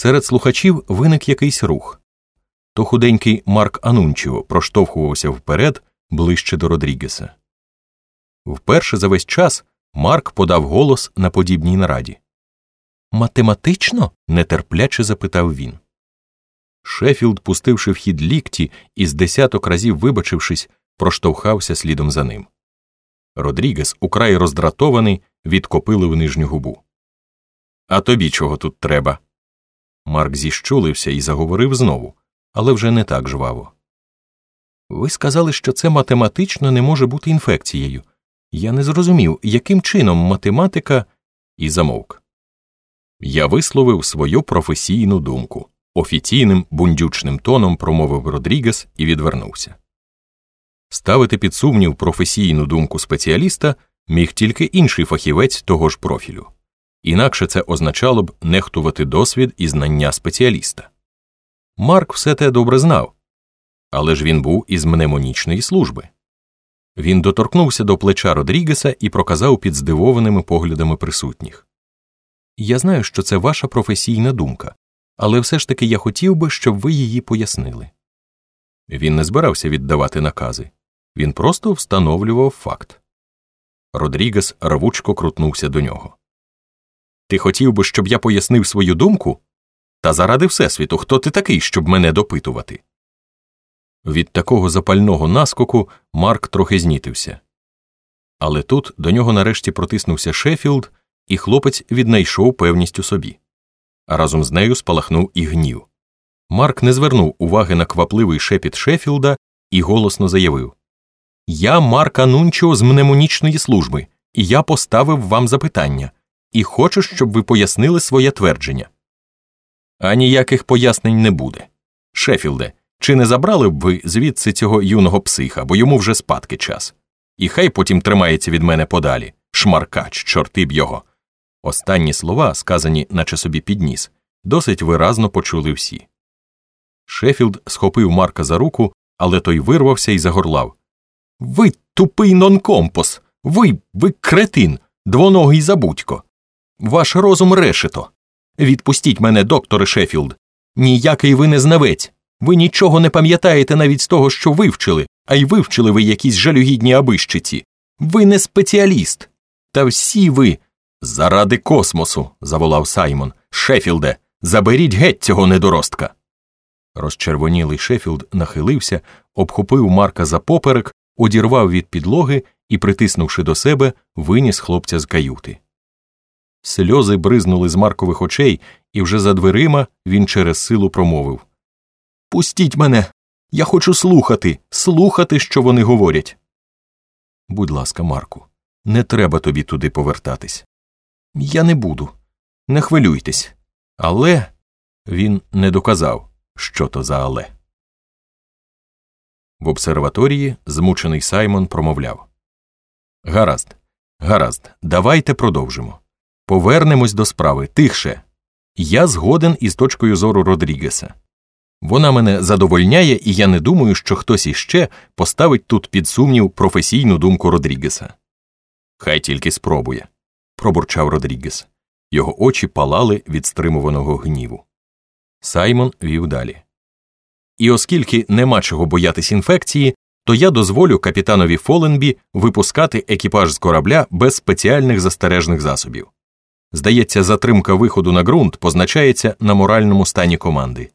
Серед слухачів виник якийсь рух. То худенький Марк Анунчіо проштовхувався вперед ближче до Родрігеса. Вперше за весь час Марк подав голос на подібній нараді. Математично? нетерпляче запитав він. Шефілд, пустивши в хід лікті і з десяток разів вибачившись, проштовхався слідом за ним. Родрігес, украй роздратований, відкопилив нижню губу. А тобі чого тут треба? Марк зіщулився і заговорив знову, але вже не так жваво. Ви сказали, що це математично не може бути інфекцією. Я не зрозумів, яким чином математика і замовк. Я висловив свою професійну думку. Офіційним бундючним тоном промовив Родрігес і відвернувся. Ставити під сумнів професійну думку спеціаліста міг тільки інший фахівець того ж профілю, інакше це означало б нехтувати досвід і знання спеціаліста. Марк все те добре знав, але ж він був із мнемонічної служби. Він доторкнувся до плеча Родрігеса і проказав під здивованими поглядами присутніх Я знаю, що це ваша професійна думка, але все ж таки я хотів би, щоб ви її пояснили. Він не збирався віддавати накази, він просто встановлював факт. Родрігес рвучко крутнувся до нього. Ти хотів би, щоб я пояснив свою думку? Та заради Всесвіту, хто ти такий, щоб мене допитувати? Від такого запального наскоку Марк трохи знітився. Але тут до нього нарешті протиснувся Шеффілд, і хлопець віднайшов певність у собі. А разом з нею спалахнув і гнів. Марк не звернув уваги на квапливий шепіт Шеффілда і голосно заявив Я Марк Анунчо з мнемонічної служби, і я поставив вам запитання, і хочу, щоб ви пояснили своє твердження. А ніяких пояснень не буде. Шеффілде, чи не забрали б ви звідси цього юного психа, бо йому вже спадки час? І хай потім тримається від мене подалі. Шмаркач, чорти б його. Останні слова, сказані, наче собі під ніс, досить виразно почули всі. Шефілд схопив Марка за руку, але той вирвався і загорлав. Ви тупий нонкомпос! Ви, ви кретин, двоногий забудько. Ваш розум решето. Відпустіть мене, докторе Шефілд. Ніякий ви не знавець. Ви нічого не пам'ятаєте навіть з того, що вивчили, а й вивчили ви якісь жалюгідні абищиці. Ви не спеціаліст. Та всі ви. Заради космосу. заволав Саймон. Шефілде, заберіть геть цього недоростка. Розчервонілий Шефілд нахилився, обхопив Марка за поперек, одірвав від підлоги і, притиснувши до себе, виніс хлопця з каюти. Сльози бризнули з Маркових очей, і вже за дверима він через силу промовив Пустіть мене. Я хочу слухати, слухати, що вони говорять. Будь ласка, Марку, не треба тобі туди повертатись. Я не буду. Не хвилюйтесь. Але він не доказав, що то за але. В обсерваторії змучений Саймон промовляв Гаразд, гаразд, давайте продовжимо. Повернемось до справи тихше. Я згоден із точкою зору Родрігеса. Вона мене задовольняє, і я не думаю, що хтось іще поставить тут під сумнів професійну думку Родрігеса. Хай тільки спробує, пробурчав Родрігес. Його очі палали від стримуваного гніву. Саймон вів далі. І оскільки нема чого боятись інфекції, то я дозволю капітанові Фоленбі випускати екіпаж з корабля без спеціальних застережних засобів. Здається, затримка виходу на ґрунт позначається на моральному стані команди.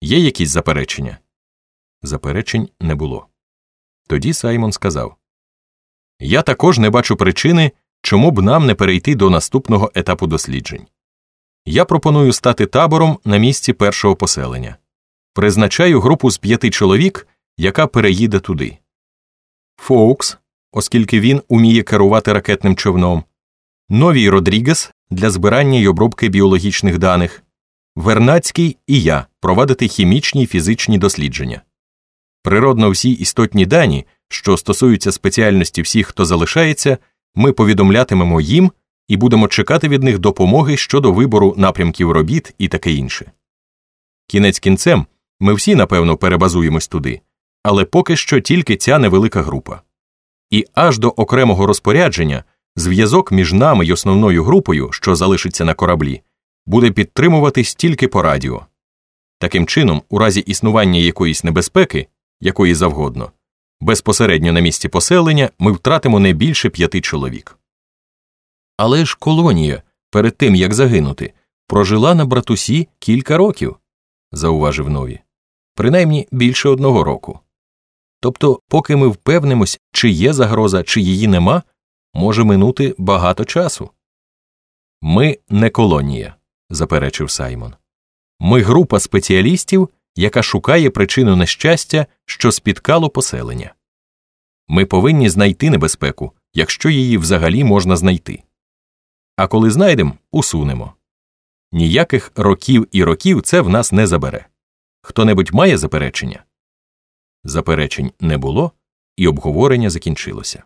Є якісь заперечення? Заперечень не було. Тоді Саймон сказав Я також не бачу причини, чому б нам не перейти до наступного етапу досліджень. Я пропоную стати табором на місці першого поселення. Призначаю групу з п'яти чоловік, яка переїде туди. Фоукс, оскільки він уміє керувати ракетним човном, Новій Родрігес для збирання й обробки біологічних даних, Вернацький і я провадити хімічні й фізичні дослідження. Природно, всі істотні дані, що стосуються спеціальності всіх, хто залишається, ми повідомлятимемо їм і будемо чекати від них допомоги щодо вибору напрямків робіт і таке інше. Кінець кінцем ми всі, напевно, перебазуємось туди, але поки що тільки ця невелика група. І аж до окремого розпорядження зв'язок між нами й основною групою, що залишиться на кораблі, буде підтримуватись тільки по радіо. Таким чином, у разі існування якоїсь небезпеки, якої завгодно, безпосередньо на місці поселення ми втратимо не більше п'яти чоловік. Але ж колонія, перед тим як загинути, прожила на братусі кілька років, зауважив нові, принаймні більше одного року. Тобто, поки ми впевнимось, чи є загроза, чи її нема, може минути багато часу. Ми не колонія, заперечив Саймон. Ми група спеціалістів, яка шукає причину нещастя, що спіткало поселення. Ми повинні знайти небезпеку, якщо її взагалі можна знайти. А коли знайдемо, усунемо. Ніяких років і років це в нас не забере. Хто небудь має заперечення? Заперечень не було, і обговорення закінчилося.